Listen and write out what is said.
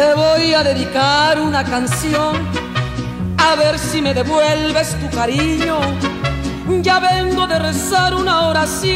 Te voy a dedicar una canción, a ver si me devuelves tu cariño. Ya vengo de rezar una oración